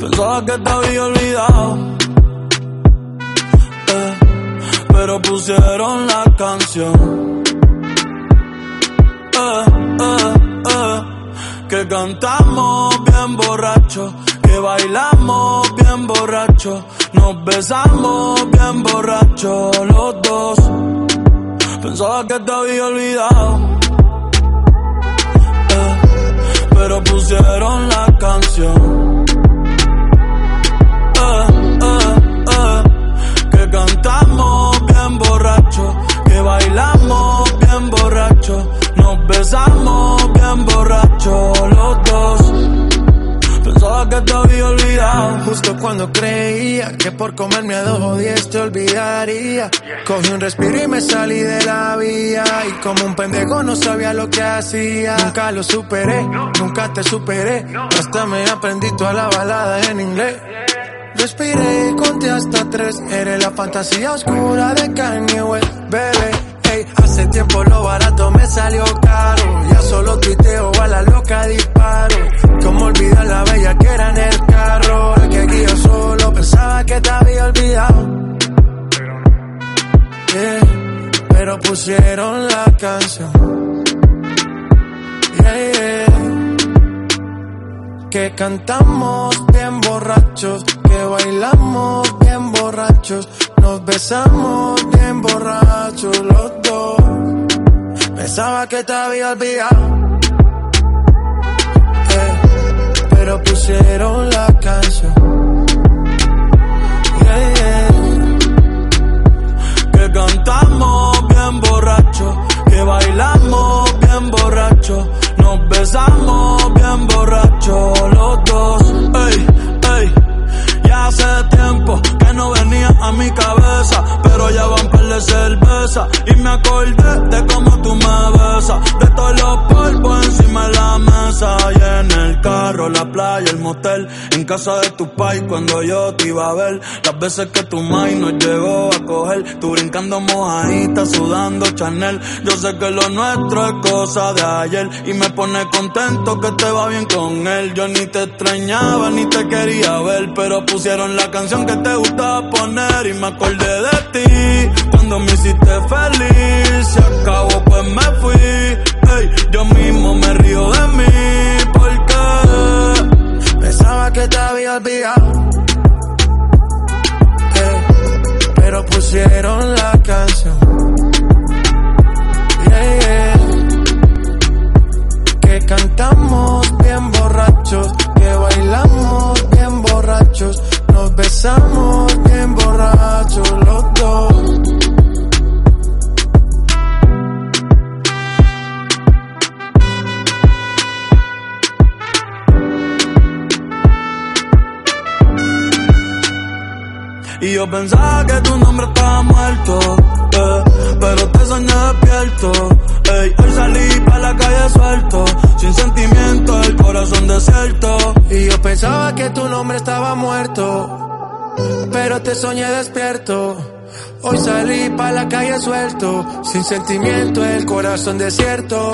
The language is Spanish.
Pensaba que te había olvidado. Eh, pero pusieron la canción. Eh, eh, que cantamos bien borracho, que bailamos bien borracho, nos besamos bien borracho los dos. Pensaba que te había olvidado. Pero pusieron la canción. Que bailamos bien borracho, nos besamos bien borracho los dos. Pensaba que te había olvidado. Justo cuando creía que por comerme a dos o diez te olvidaría. Cogí un respiro y me salí de la vía. Y como un pendejo no sabía lo que hacía. Nunca lo superé, nunca te superé. Hasta me aprendí toda la balada en inglés. Respiré y conté hasta tres. Eres la fantasía oscura de Kanye West, bebé. Ey, hace tiempo lo barato me salió caro. Ya solo tuiteo a la loca disparo. Como olvidar la bella que era en el carro. Es que aquí yo solo pensaba que te había olvidado. Yeah, pero pusieron la canción. Yeah, yeah. Que cantamos bien borrachos, que bailamos bien borrachos, nos besamos bien borrachos los dos. Pensaba que te había olvidado, eh, pero pusieron la canción. Yeah, yeah. que cantamos bien borracho, que bailamos bien borracho, nos besamos bien borracho los dos. Y me acordé la playa, el motel, en casa de tu pai cuando yo te iba a ver, las veces que tu mai nos llegó a coger, tú brincando mojadita, sudando Chanel, yo sé que lo nuestro es cosa de ayer y me pone contento que te va bien con él, yo ni te extrañaba ni te quería ver, pero pusieron la canción que te gustaba poner y me acordé de ti, cuando me hiciste feliz, se acabó pues me pero pusieron la canción. Que cantamos bien borrachos, que bailamos bien borrachos, nos besamos Y yo pensaba que tu nombre estaba muerto, eh, pero te soñé despierto. Hoy salí pa' la calle suelto, sin sentimiento, el corazón desierto. Y yo pensaba que tu nombre estaba muerto, pero te soñé despierto. Hoy salí pa' la calle suelto, sin sentimiento, el corazón desierto.